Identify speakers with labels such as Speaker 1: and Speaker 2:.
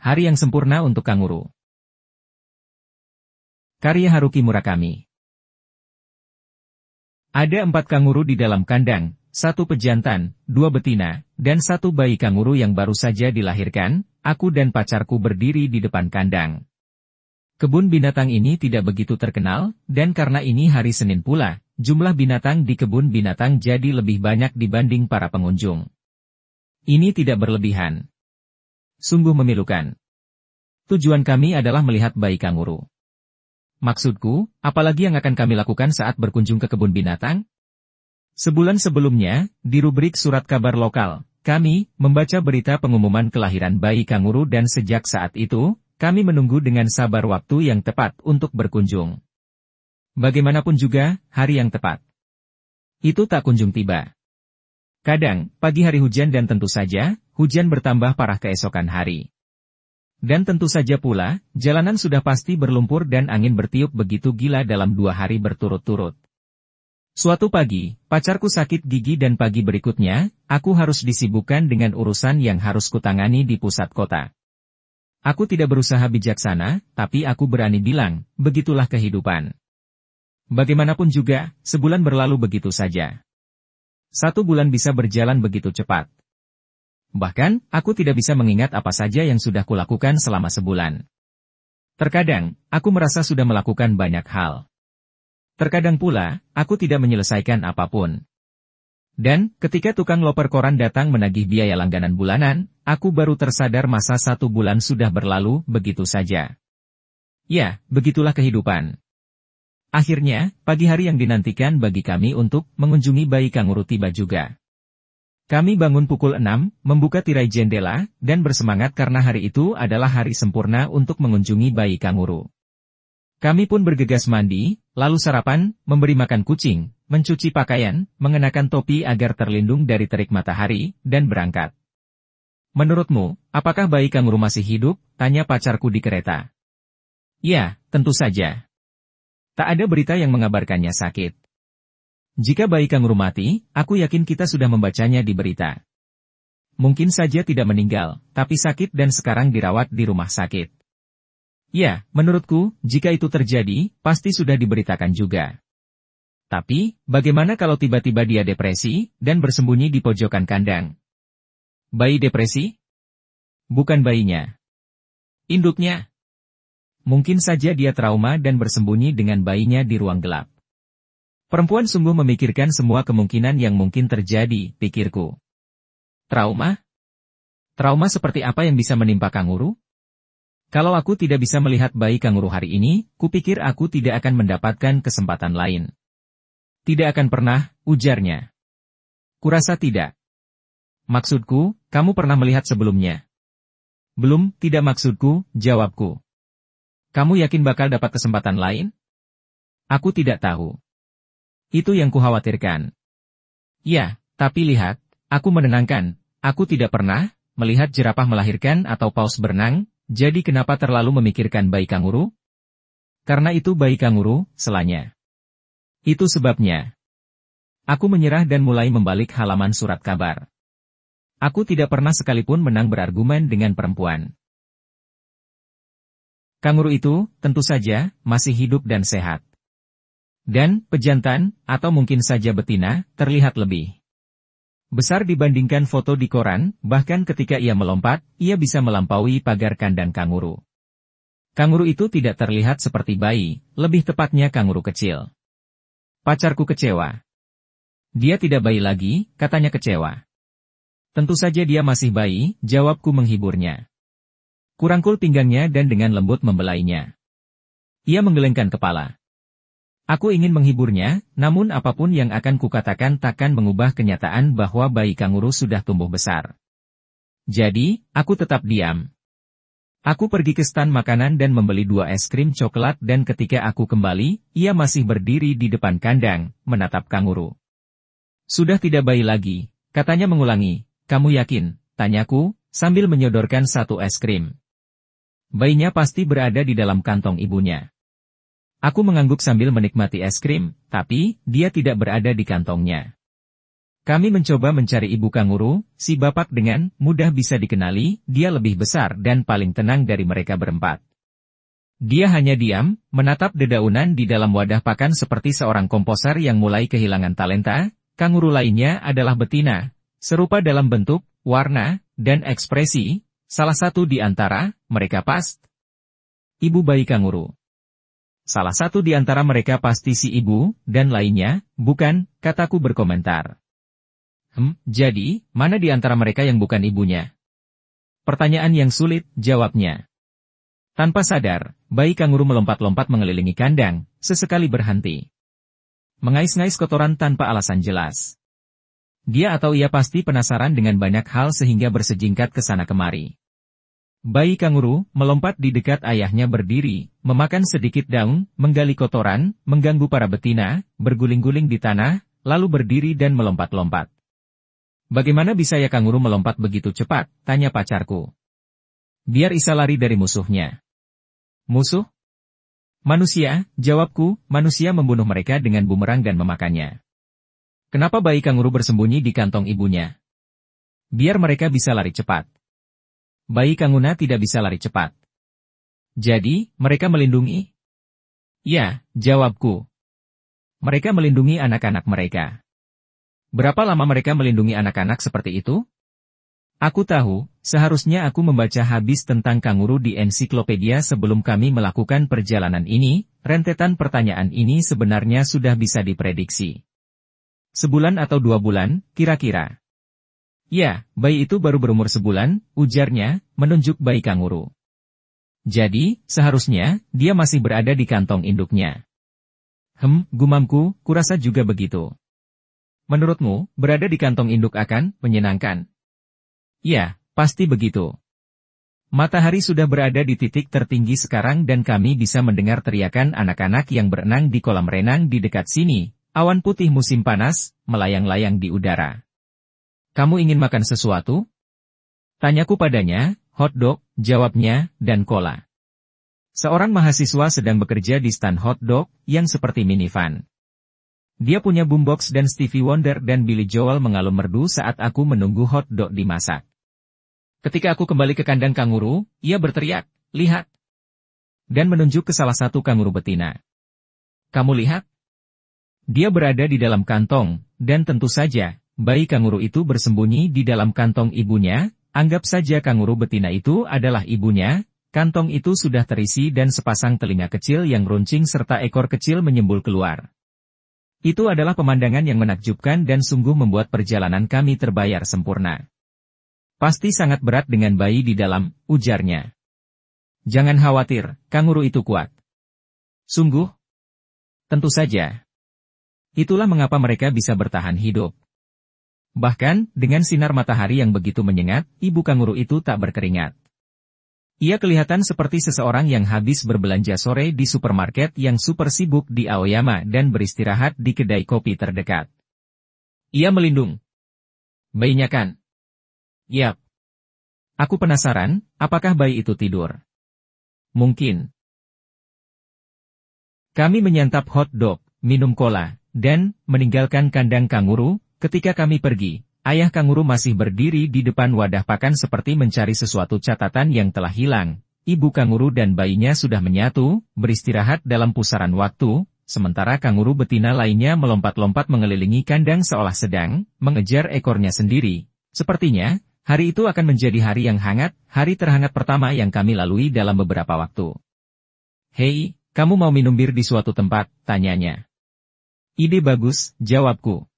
Speaker 1: Hari yang sempurna untuk kanguru. Karya Haruki Murakami Ada empat kanguru di dalam kandang, satu pejantan, dua betina, dan satu bayi kanguru yang baru saja dilahirkan, aku dan pacarku berdiri di depan kandang. Kebun binatang ini tidak begitu terkenal, dan karena ini hari Senin pula, jumlah binatang di kebun binatang jadi lebih banyak dibanding para pengunjung. Ini tidak berlebihan. Sungguh memilukan. Tujuan kami adalah melihat bayi kanguru. Maksudku, apalagi yang akan kami lakukan saat berkunjung ke kebun binatang? Sebulan sebelumnya, di rubrik surat kabar lokal, kami membaca berita pengumuman kelahiran bayi kanguru dan sejak saat itu, kami menunggu dengan sabar waktu yang tepat untuk berkunjung. Bagaimanapun juga, hari yang tepat. Itu tak kunjung tiba. Kadang, pagi hari hujan dan tentu saja, hujan bertambah parah keesokan hari. Dan tentu saja pula, jalanan sudah pasti berlumpur dan angin bertiup begitu gila dalam dua hari berturut-turut. Suatu pagi, pacarku sakit gigi dan pagi berikutnya, aku harus disibukkan dengan urusan yang harus kutangani di pusat kota. Aku tidak berusaha bijaksana, tapi aku berani bilang, begitulah kehidupan. Bagaimanapun juga, sebulan berlalu begitu saja. Satu bulan bisa berjalan begitu cepat. Bahkan, aku tidak bisa mengingat apa saja yang sudah kulakukan selama sebulan. Terkadang, aku merasa sudah melakukan banyak hal. Terkadang pula, aku tidak menyelesaikan apa pun. Dan, ketika tukang loper koran datang menagih biaya langganan bulanan, aku baru tersadar masa satu bulan sudah berlalu begitu saja. Ya, begitulah kehidupan. Akhirnya, pagi hari yang dinantikan bagi kami untuk mengunjungi bayi kanguru tiba juga. Kami bangun pukul 6, membuka tirai jendela, dan bersemangat karena hari itu adalah hari sempurna untuk mengunjungi bayi kanguru. Kami pun bergegas mandi, lalu sarapan, memberi makan kucing, mencuci pakaian, mengenakan topi agar terlindung dari terik matahari, dan berangkat. Menurutmu, apakah bayi kanguru masih hidup? Tanya pacarku di kereta. Ya, tentu saja. Tak ada berita yang mengabarkannya sakit. Jika bayi kanguru mati, aku yakin kita sudah membacanya di berita. Mungkin saja tidak meninggal, tapi sakit dan sekarang dirawat di rumah sakit. Ya, menurutku, jika itu terjadi, pasti sudah diberitakan juga. Tapi, bagaimana kalau tiba-tiba dia depresi, dan bersembunyi di pojokan kandang? Bayi depresi? Bukan bayinya. Induknya. Mungkin saja dia trauma dan bersembunyi dengan bayinya di ruang gelap. Perempuan sungguh memikirkan semua kemungkinan yang mungkin terjadi, pikirku. Trauma? Trauma seperti apa yang bisa menimpa kanguru? Kalau aku tidak bisa melihat bayi kanguru hari ini, kupikir aku tidak akan mendapatkan kesempatan lain. Tidak akan pernah, ujarnya. Kurasa tidak. Maksudku, kamu pernah melihat sebelumnya. Belum, tidak maksudku, jawabku. Kamu yakin bakal dapat kesempatan lain? Aku tidak tahu. Itu yang kukhawatirkan. Ya, tapi lihat, aku menenangkan, aku tidak pernah melihat jerapah melahirkan atau paus berenang, jadi kenapa terlalu memikirkan bayi kanguru? Karena itu bayi kanguru, selanya. Itu sebabnya. Aku menyerah dan mulai membalik halaman surat kabar. Aku tidak pernah sekalipun menang berargumen dengan perempuan. Kanguru itu, tentu saja, masih hidup dan sehat. Dan, pejantan, atau mungkin saja betina, terlihat lebih besar dibandingkan foto di koran, bahkan ketika ia melompat, ia bisa melampaui pagar kandang kanguru. Kanguru itu tidak terlihat seperti bayi, lebih tepatnya kanguru kecil. Pacarku kecewa. Dia tidak bayi lagi, katanya kecewa. Tentu saja dia masih bayi, jawabku menghiburnya. Kurangkul pinggangnya dan dengan lembut membelainya. Ia menggelengkan kepala. Aku ingin menghiburnya, namun apa pun yang akan kukatakan takkan mengubah kenyataan bahwa bayi kanguru sudah tumbuh besar. Jadi, aku tetap diam. Aku pergi ke stan makanan dan membeli dua es krim coklat dan ketika aku kembali, ia masih berdiri di depan kandang, menatap kanguru. Sudah tidak bayi lagi, katanya mengulangi, kamu yakin, tanyaku, sambil menyodorkan satu es krim. Bayinya pasti berada di dalam kantong ibunya. Aku mengangguk sambil menikmati es krim, tapi dia tidak berada di kantongnya. Kami mencoba mencari ibu kanguru, si bapak dengan mudah bisa dikenali, dia lebih besar dan paling tenang dari mereka berempat. Dia hanya diam, menatap dedaunan di dalam wadah pakan seperti seorang komposer yang mulai kehilangan talenta, kanguru lainnya adalah betina, serupa dalam bentuk, warna, dan ekspresi, salah satu di antara mereka pas. Ibu bayi kanguru. Salah satu di antara mereka pasti si ibu, dan lainnya, bukan, kataku berkomentar. Hmm, jadi, mana di antara mereka yang bukan ibunya? Pertanyaan yang sulit, jawabnya. Tanpa sadar, bayi kanguru melompat-lompat mengelilingi kandang, sesekali berhenti. Mengais-ngais kotoran tanpa alasan jelas. Dia atau ia pasti penasaran dengan banyak hal sehingga bersejingkat ke sana kemari. Bayi kanguru melompat di dekat ayahnya berdiri, memakan sedikit daun, menggali kotoran, mengganggu para betina, berguling-guling di tanah, lalu berdiri dan melompat-lompat. Bagaimana bisa ya kanguru melompat begitu cepat? Tanya pacarku. Biar Isa lari dari musuhnya. Musuh? Manusia, jawabku, manusia membunuh mereka dengan bumerang dan memakannya. Kenapa bayi kanguru bersembunyi di kantong ibunya? Biar mereka bisa lari cepat. Bayi Kanguna tidak bisa lari cepat. Jadi, mereka melindungi? Ya, jawabku. Mereka melindungi anak-anak mereka. Berapa lama mereka melindungi anak-anak seperti itu? Aku tahu, seharusnya aku membaca habis tentang kanguru di ensiklopedia sebelum kami melakukan perjalanan ini, rentetan pertanyaan ini sebenarnya sudah bisa diprediksi. Sebulan atau dua bulan, kira-kira. Ya, bayi itu baru berumur sebulan, ujarnya, menunjuk bayi kanguru. Jadi, seharusnya, dia masih berada di kantong induknya. Hem, gumamku, kurasa juga begitu. Menurutmu, berada di kantong induk akan menyenangkan? Ya, pasti begitu. Matahari sudah berada di titik tertinggi sekarang dan kami bisa mendengar teriakan anak-anak yang berenang di kolam renang di dekat sini. Awan putih musim panas, melayang-layang di udara. Kamu ingin makan sesuatu? Tanyaku padanya, hotdog, jawabnya, dan cola. Seorang mahasiswa sedang bekerja di stand hotdog, yang seperti minivan. Dia punya boombox dan Stevie Wonder dan Billy Joel mengalun merdu saat aku menunggu hotdog dimasak. Ketika aku kembali ke kandang kanguru, ia berteriak, lihat. Dan menunjuk ke salah satu kanguru betina. Kamu lihat? Dia berada di dalam kantong, dan tentu saja, bayi kanguru itu bersembunyi di dalam kantong ibunya, anggap saja kanguru betina itu adalah ibunya, kantong itu sudah terisi dan sepasang telinga kecil yang runcing serta ekor kecil menyembul keluar. Itu adalah pemandangan yang menakjubkan dan sungguh membuat perjalanan kami terbayar sempurna. Pasti sangat berat dengan bayi di dalam, ujarnya. Jangan khawatir, kanguru itu kuat. Sungguh? Tentu saja. Itulah mengapa mereka bisa bertahan hidup. Bahkan, dengan sinar matahari yang begitu menyengat, ibu kanguru itu tak berkeringat. Ia kelihatan seperti seseorang yang habis berbelanja sore di supermarket yang super sibuk di Aoyama dan beristirahat di kedai kopi terdekat. Ia melindung. Bayinya kan? Yap. Aku penasaran, apakah bayi itu tidur? Mungkin. Kami menyantap hot dog, minum cola, dan meninggalkan kandang kanguru, Ketika kami pergi, ayah kanguru masih berdiri di depan wadah pakan seperti mencari sesuatu catatan yang telah hilang. Ibu kanguru dan bayinya sudah menyatu, beristirahat dalam pusaran waktu, sementara kanguru betina lainnya melompat-lompat mengelilingi kandang seolah sedang mengejar ekornya sendiri. Sepertinya, hari itu akan menjadi hari yang hangat, hari terhangat pertama yang kami lalui dalam beberapa waktu. Hei, kamu mau minum bir di suatu tempat? Tanyanya. Ide bagus, jawabku.